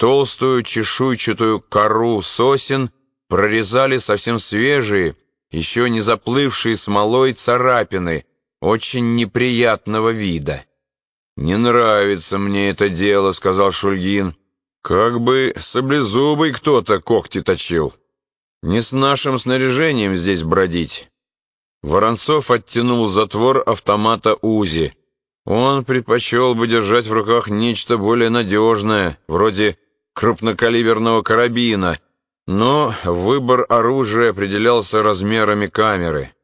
толстую чешуйчатую кору сосен прорезали совсем свежие, еще не заплывшие смолой царапины, очень неприятного вида. «Не нравится мне это дело», — сказал Шульгин. «Как бы саблезубый кто-то когти точил. Не с нашим снаряжением здесь бродить». Воронцов оттянул затвор автомата УЗИ. Он предпочел бы держать в руках нечто более надежное, вроде крупнокалиберного карабина, но выбор оружия определялся размерами камеры.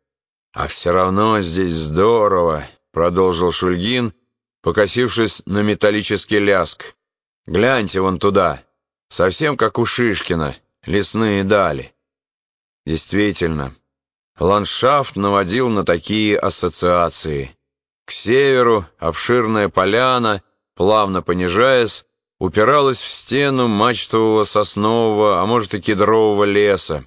«А все равно здесь здорово», — продолжил Шульгин, покосившись на металлический ляск. «Гляньте вон туда, совсем как у Шишкина, лесные дали». Действительно, ландшафт наводил на такие ассоциации. К северу обширная поляна, плавно понижаясь, упиралась в стену мачтового соснового, а может и кедрового леса,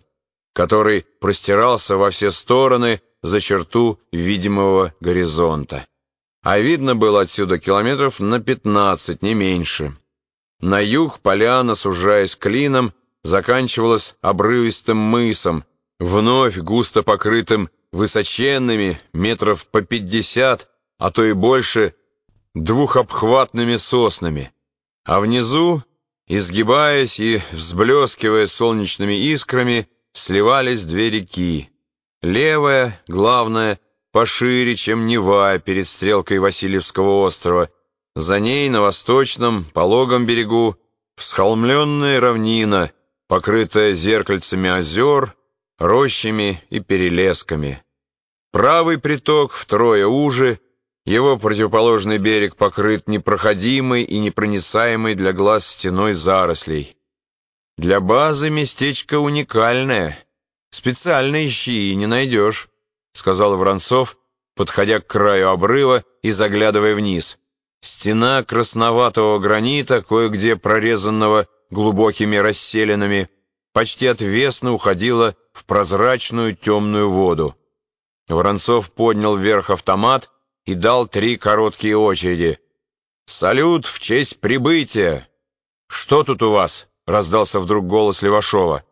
который простирался во все стороны за черту видимого горизонта. А видно было отсюда километров на пятнадцать, не меньше. На юг поляна, сужаясь клином, заканчивалась обрывистым мысом, вновь густо покрытым высоченными, метров по пятьдесят, а то и больше, двухобхватными соснами. А внизу, изгибаясь и взблескивая солнечными искрами, сливались две реки. Левая, главная, пошире, чем Нева перед стрелкой Васильевского острова. За ней на восточном, пологом берегу, всхолмленная равнина, покрытая зеркальцами озер, рощами и перелесками. Правый приток втрое уже, его противоположный берег покрыт непроходимой и непроницаемой для глаз стеной зарослей. Для базы местечко уникальное. Специально ищи и не найдешь, сказал Воронцов, подходя к краю обрыва и заглядывая вниз. Стена красноватого гранита, кое-где прорезанного глубокими расселинами, почти отвесно уходила в прозрачную темную воду. Воронцов поднял вверх автомат и дал три короткие очереди. «Салют в честь прибытия!» «Что тут у вас?» — раздался вдруг голос Левашова.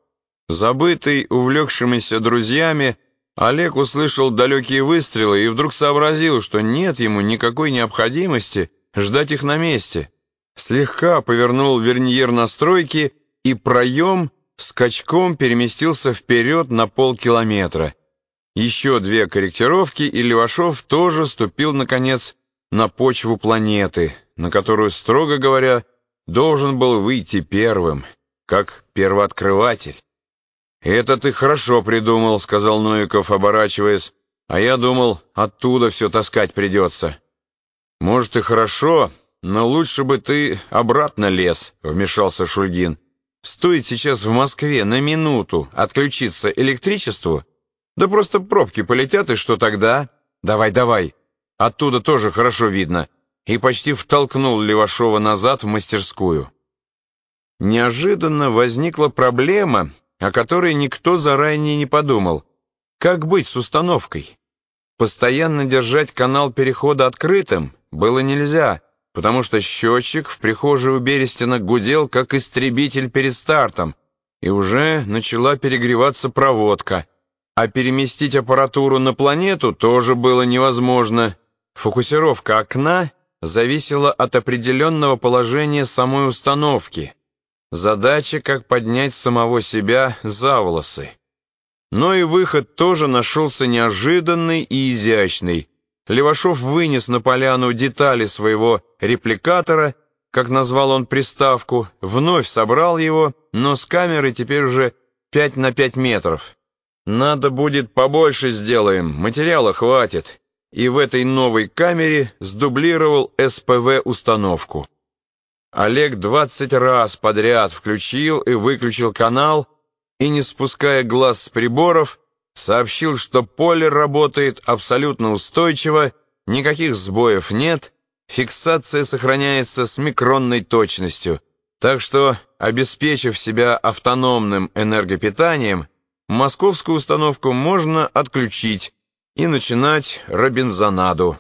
Забытый, увлекшимися друзьями, Олег услышал далекие выстрелы и вдруг сообразил, что нет ему никакой необходимости ждать их на месте. Слегка повернул верниер настройки, и проем скачком переместился вперед на полкилометра. Еще две корректировки, и Левашов тоже ступил, наконец, на почву планеты, на которую, строго говоря, должен был выйти первым, как первооткрыватель. «Это ты хорошо придумал», — сказал Новиков, оборачиваясь, «а я думал, оттуда все таскать придется». «Может, и хорошо, но лучше бы ты обратно лез», — вмешался Шульгин. «Стоит сейчас в Москве на минуту отключиться электричеству, да просто пробки полетят, и что тогда? Давай, давай. Оттуда тоже хорошо видно. И почти втолкнул Левашова назад в мастерскую. Неожиданно возникла проблема, о которой никто заранее не подумал. Как быть с установкой? Постоянно держать канал перехода открытым было нельзя, потому что счетчик в прихожей у Берестина гудел, как истребитель перед стартом, и уже начала перегреваться проводка — а переместить аппаратуру на планету тоже было невозможно. Фокусировка окна зависела от определенного положения самой установки. Задача, как поднять самого себя за волосы. Но и выход тоже нашелся неожиданный и изящный. Левашов вынес на поляну детали своего репликатора, как назвал он приставку, вновь собрал его, но с камерой теперь уже 5 на 5 метров. Надо будет побольше сделаем, материала хватит. И в этой новой камере сдублировал СПВ-установку. Олег двадцать раз подряд включил и выключил канал и, не спуская глаз с приборов, сообщил, что поле работает абсолютно устойчиво, никаких сбоев нет, фиксация сохраняется с микронной точностью. Так что, обеспечив себя автономным энергопитанием, Московскую установку можно отключить и начинать Робинзонаду.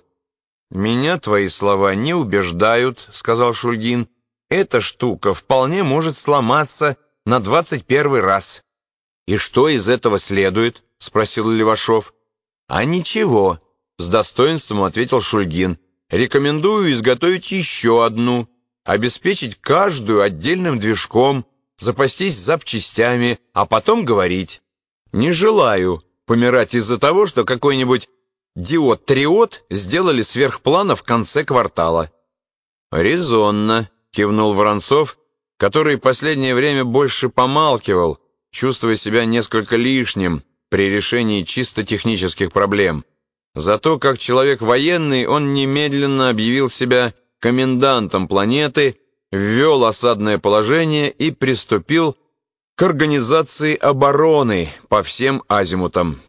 «Меня твои слова не убеждают», — сказал Шульгин. эта штука вполне может сломаться на двадцать первый раз». «И что из этого следует?» — спросил Левашов. «А ничего», — с достоинством ответил Шульгин. «Рекомендую изготовить еще одну, обеспечить каждую отдельным движком, запастись запчастями, а потом говорить. Не желаю помирать из-за того, что какой-нибудь диод-триод сделали сверхплана в конце квартала». «Резонно», — кивнул Воронцов, который последнее время больше помалкивал, чувствуя себя несколько лишним при решении чисто технических проблем. Зато как человек военный он немедленно объявил себя комендантом планеты, ввел осадное положение и приступил к организации обороны по всем азимутам.